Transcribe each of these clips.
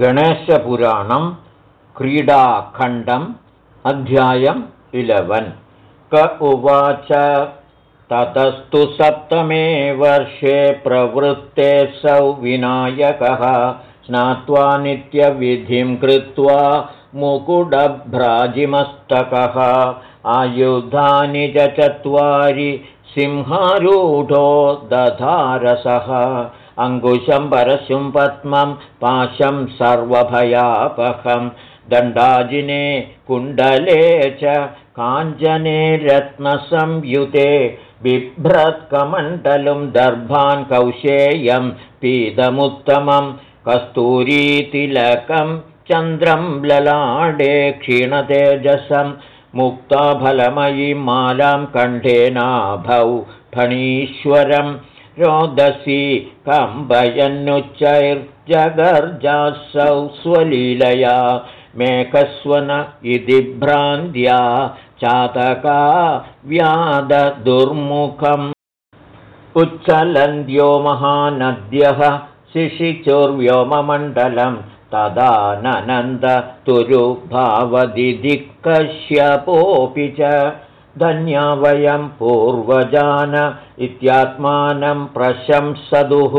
गणेशपुराणं क्रीडाखण्डम् अध्यायम् इलवन्। क उवाच ततस्तु सप्तमे वर्षे प्रवृत्ते सौ विनायकः। स्नात्वा नित्यविधिं कृत्वा मुकुडभ्राजिमस्तकः आयुधानि च चत्वारि सिंहारूढो दधारसः अङ्कुशं परशुं पद्मं पाशं सर्वभयापहं। दण्डाजिने कुण्डले च काञ्चने रत्नसंयुते बिभ्रत्कमण्डलं दर्भान् कौशेयं पीदमुत्तमं कस्तूरीतिलकं चन्द्रं ललाडे क्षीणतेजसं मुक्ताफलमयी मालां कण्ठेनाभौ फणीश्वरं रोदसी कम्बयन्नुच्चैर्जगर्जासौ स्वलीलया मेकस्वन इति भ्रान्त्या चातका व्याददुर्मुखम् उच्चलन्द्यो महानद्यः शिशिचुर्व्योममण्डलं तदा ननन्दतुरुभावदिदिक्कश्यपोऽपि च धन्या वयं पूर्वजान इत्यात्मानं प्रशंसदुः।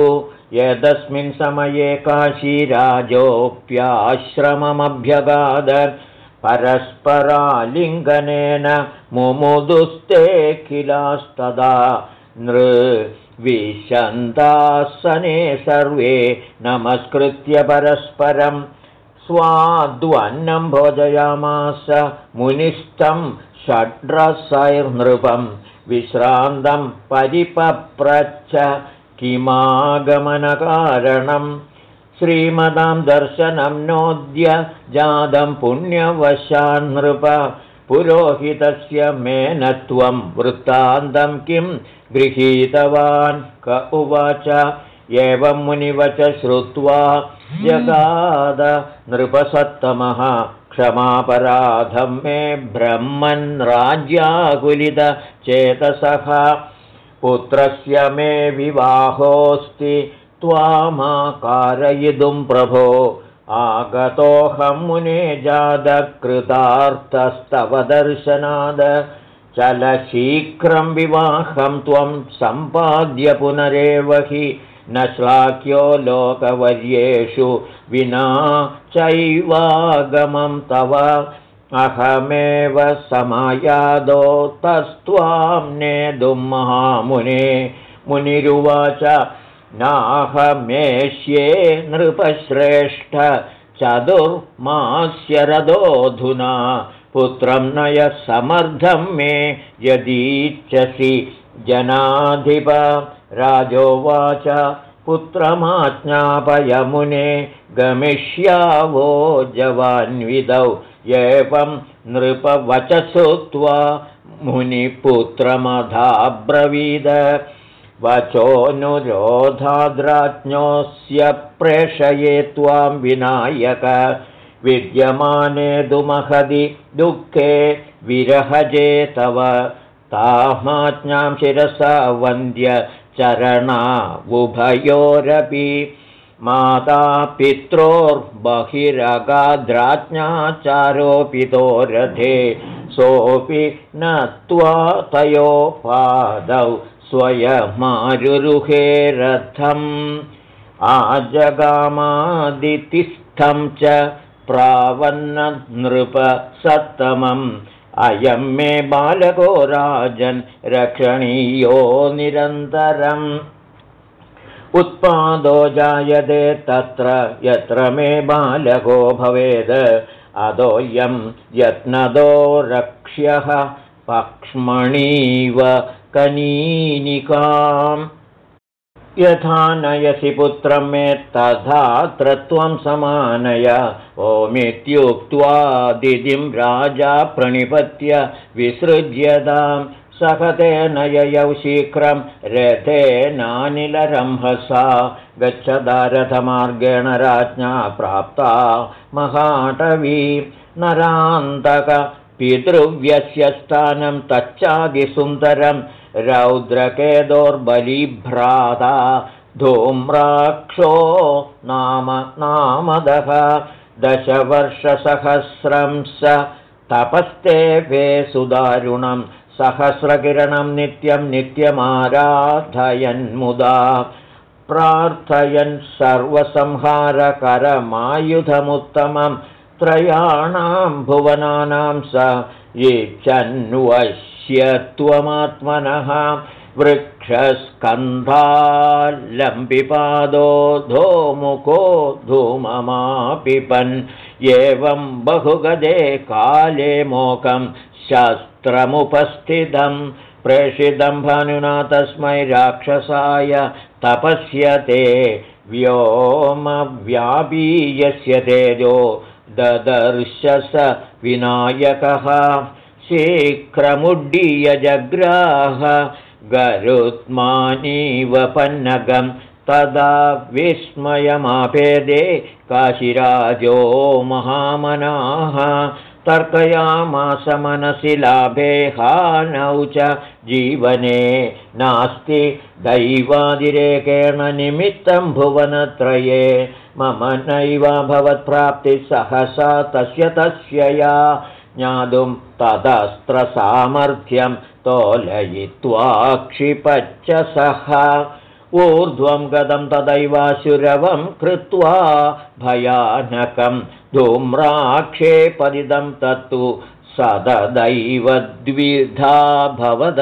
यदस्मिन् समये काशीराजोऽप्याश्रममभ्यगाद परस्परालिङ्गनेन मुमुदुस्ते किलास्तदा नृविशन्तासने सर्वे नमस्कृत्य परस्परं स्वाद्वन्नं भोजयामास मुनिस्थं षड्रसैर्नृपं विश्रान्तं परिपप्रच्छ किमागमनकारणं। श्रीमदां दर्शनं नोद्य जातं पुण्यवशान्नृप पुरोहितस्य मेनत्वं वृत्तान्तं किं गृहीतवान् क उवाच। एवं मुनिवच श्रुत्वा जगाद नृपसत्तमः क्षमापराधं मे ब्रह्मन् राज्याकुलितचेतसः पुत्रस्य मे विवाहोऽस्ति त्वामाकारयितुं प्रभो। आगतोऽहं मुने जातकृतार्थस्तव दर्शनाद। चलशीघ्रं विवाहं त्वं सम्पाद्य पुनरेव हि न श्लाघ्यो लोकवर्येषु विना चैवागमं तव अहमेव समायादो तस्त्वां नेदुं महामुने। मुनिरुवाच नाहमेष्ये नृपश्रेष्ठ चतुर्मास्यरदोऽधुना। पुत्रं नय समर्थं मे यदीच्छसि जनाधिप राजोवाच पुत्रमाज्ञापयमुने गमिष्यावो जवान्विदौ। एवं नृपवच श्रुत्वा मुनिपुत्रमधाब्रवीद वचोऽनुरोधाद्राज्ञोऽस्य प्रेषये त्वां विनायक। विद्यमाने दुमहदि दुःखे विरहजे तव तामाज्ञां शिरसा वन्द्य चरणावुभयोरपि माता पित्रोर्बहिरगाद्राज्ञाचारोऽपितो रथे सोऽपि न त्वा तयोपादौ स्वयमारुरुहे रथम् आजगामादितिस्थं च प्रावन्ननृपसत्तमम् अयं मे बालको राजन् रक्षणीयो निरन्तरम्। उत्पादो जायते तत्र यत्र मे बालको भवेद्। अदोऽयं यत्नदो रक्ष्यः पक्ष्मणीव कनीनिकाम् यथा नयसि पुत्रं मे तथात्र त्वं समानय। ओमित्युक्त्वा दिदिं राजा प्रणिपत्य विसृज्यतां। सहतेन ययौ शीघ्रं रथेनानिलरंहसा गच्छदारथमार्गेण राज्ञा प्राप्ता महाटवी। नरान्तक पितृव्यस्य स्थानं तच्चादिसुन्दरं रौद्रकेदोर्बलिभ्राता धूम्राक्षो नाम नामदः दशवर्षसहस्रं स तपस्ते सुदारुणं सहस्रकिरणं नित्यं नित्यमाराधयन्मुदा प्रार्थयन् सर्वसंहारकरमायुधमुत्तमं त्रयाणां भुवनानां स इच्छन्वश्य त्वमात्मनः वृक्षस्कन्धालम्बिपादो धोमुखो धूममापिपन् एवं बहुगदे काले मोकं शस्त्रमुपस्थितं। प्रेषितं भानुना तस्मै राक्षसाय तपस्यते। व्योमव्यापीयस्य तेजो ददर्श स विनायकः शीघ्रमुड्डीयजग्राह गरुत्मानीव पन्नगं तदा विस्मयमापेदे काशिराजो महामनाः तर्कयामास मनसि लाभे हानौ च जीवने नास्ति दैवादिरेकेण निमित्तं भुवनत्रये मम नैव भवत्प्राप्तिः सहसा तस्य तस्य या ज्ञातुं तदस्त्रसामर्थ्यं तोलयित्वा क्षिपच्च सः ऊर्ध्वं गतं तदैवाशुरवं कृत्वा भयानकं धूम्राक्षेपदिदं तत्तु सददैव द्विधा भवद।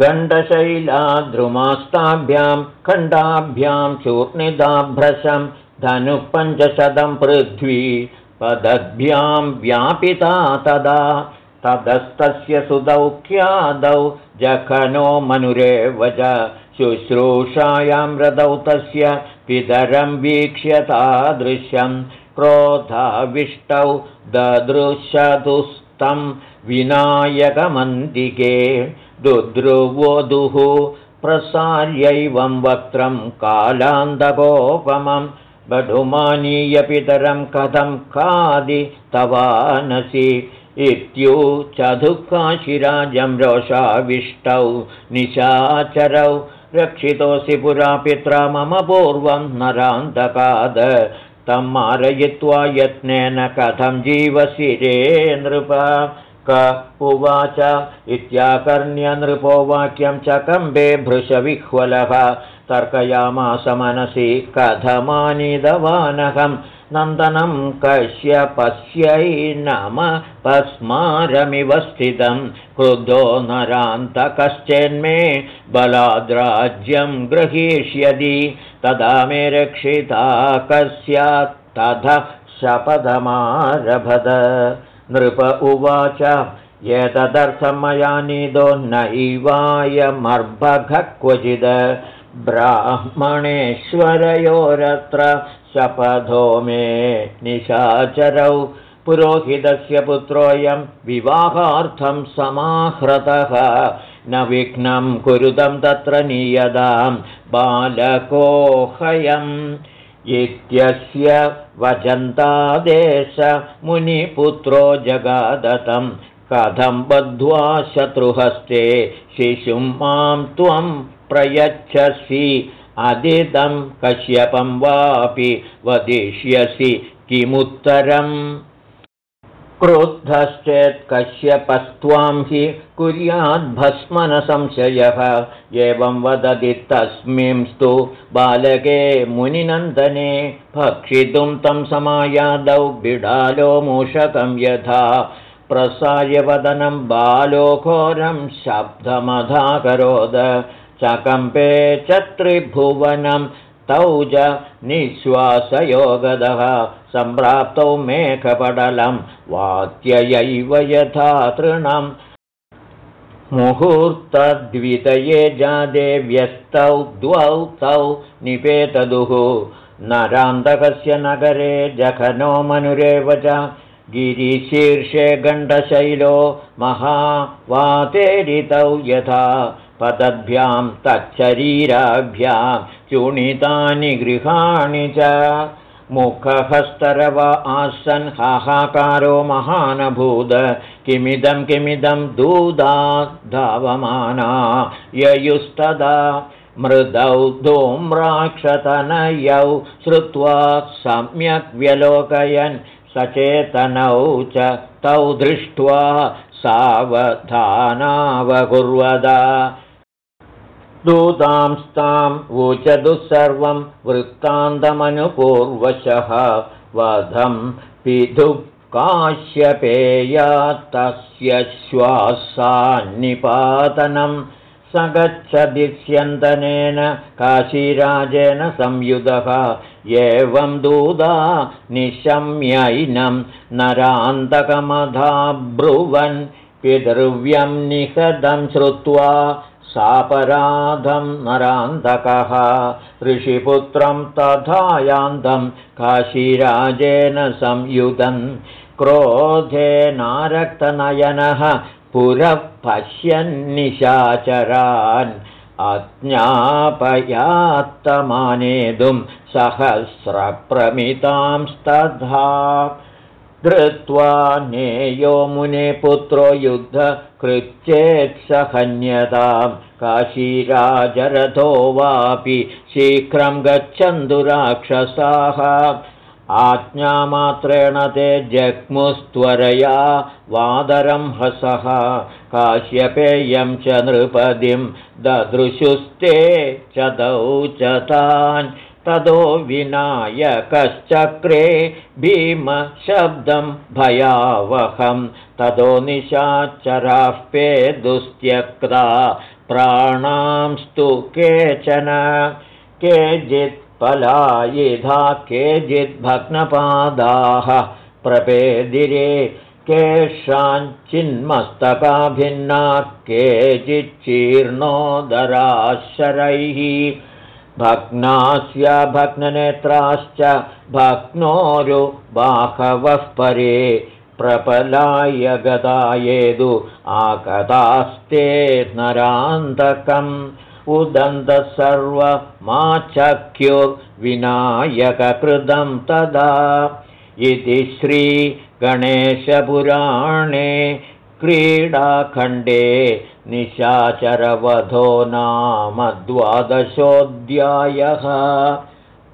गण्डशैलाद्रुमास्ताभ्यां खण्डाभ्यां चूर्णिदाभ्रशं धनुः पञ्चशतं पृथ्वी पदभ्यां व्यापिता तदा ततस्तस्य सुदौख्यादौ जखनो मनुरेव च शुश्रूषायां रदौ तस्य पितरं वीक्ष्य तादृशं क्रोधाविष्टौ ददृशतुस्तं विनायकमन्दिके दुद्रुवोदुः प्रसार्यैवं वक्त्रं कालान्तकोपमम् बढुमानीयपितरं कथं खादि तवानसि इत्युचधुःखाशिराजं रोषाविष्टौ निशाचरौ रक्षितोऽसि पुरा पित्रा मम पूर्वं नरान्तकाद तं मारयित्वा यत्नेन कथं जीवशिरे नृप? क उवाच इत्याकर्ण्यनृपो वाक्यं चकम्बे भृशविह्वलः तर्कयामास मनसि कथमानिदवानहं। नन्दनं कश्यपस्यै नम पस्मारमिव स्थितं। क्रुद्धो नरान्तकश्चेन्मे बलाद्राज्यं गृहीष्यति। तदा मे रक्षिता कस्यात् तथ शपथमारभत। नृप उवाच एतदर्थं मया नीदो नैवायमर्भघ क्वचिद ब्राह्मणेश्वरयोरत्र शपथो मे निशाचरौ। पुरोहितस्य पुत्रोऽयं विवाहार्थं समाहृतः न विघ्नं कुरुतं तत्र नीयतां बालकोहयम् इत्यस्य वचन्तादेश मुनिपुत्रो जगादतं। कथं बद्ध्वा शत्रुहस्ते शिशुं मां त्वं प्रयच्छसि अदिदं कश्यपं वापि वदिष्यसि किमुत्तरम्। क्रुद्धश्चेत् कश्यपस्त्वां हि कुर्याद्भस्मनसंशयः एवं वदति तस्मिंस्तु बालके मुनिनन्दने भक्षितुं तं समायादौ बिडालो मूषकं यथा। प्रसायवदनं बालोघोरं शब्दमधाकरोद चकम्पे च त्रिभुवनं तौ च निःश्वासयोगदः सम्प्राप्तौ मेघपटलं वात्ययैव यथा तृणम् मुहूर्तद्वितये जादे व्यस्तौ द्वौ तौ निपेतदुः। नरान्तकस्य नगरे जघनो मनुरेव च गिरिशीर्षे गण्डशैलो महावातेरितौ यथा पदभ्यां तच्छरीराभ्यां चूणितानि गृहाणि च मुखहस्तरव आसन् हाहाकारो महानभूद किमिदं किमिदं दूदा धावमाना ययुस्तदा मृदौ धूम्राक्षतनयौ श्रुत्वा सम्यक् व्यलोकयन् सचेतनौ च तौ दृष्ट्वा सावधानावकुर्वदा दूतांस्तां वोचतु सर्वं वृत्तान्तमनुपूर्वशः वधं पितु काश्यपेया तस्य श्वासान्निपातनं स गच्छदिस्यन्तनेन काशीराजेन संयुधः एवं दूदा निशम्यैनं नरान्तकमधाब्रुवन् पितृव्यं निषदं श्रुत्वा सापराधं नरान्तकः। ऋषिपुत्रं तथा यान्तं काशीराजेन संयुधन् क्रोधेनारक्तनयनः पुरः पश्यन्निशाचरान्। अज्ञापयात्तमानेतुं सहस्रप्रमितांस्तथा धृत्वा नेयो मुने पुत्रो युद्धकृत्येत्सहन्यतां काशीराजरथो वापि शीघ्रं गच्छन्तु राक्षसाः। आज्ञामात्रेण ते जग्मुस्त्वरया वादरं हसः। काश्यपेयं च नृपदिं ददृशुस्ते च दौ च तान् ततो विनायकश्चक्रे भीमशब्दं भयावहं। ततो निशाचराः पे दुस्त्यक्ता प्राणांस्तु केचन। केचित्पलायिधा केचिद्भग्नपादाः प्रपेदिरे। केषाञ्चिन्मस्तकाभिन्ना केचिच्चीर्णोदराशरैः भग्नास्य भग्ननेत्राश्च भग्नोरुबाहवः परे प्रपलाय गदायेदु आकदास्ते नरान्तकम् उदन्तसर्वमाचख्युर्विनायककृतं तदा। इति श्रीगणेशपुराणे क्रीडाखण्डे निशाचरवधो नाम द्वादशोऽध्यायः।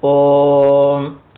ओ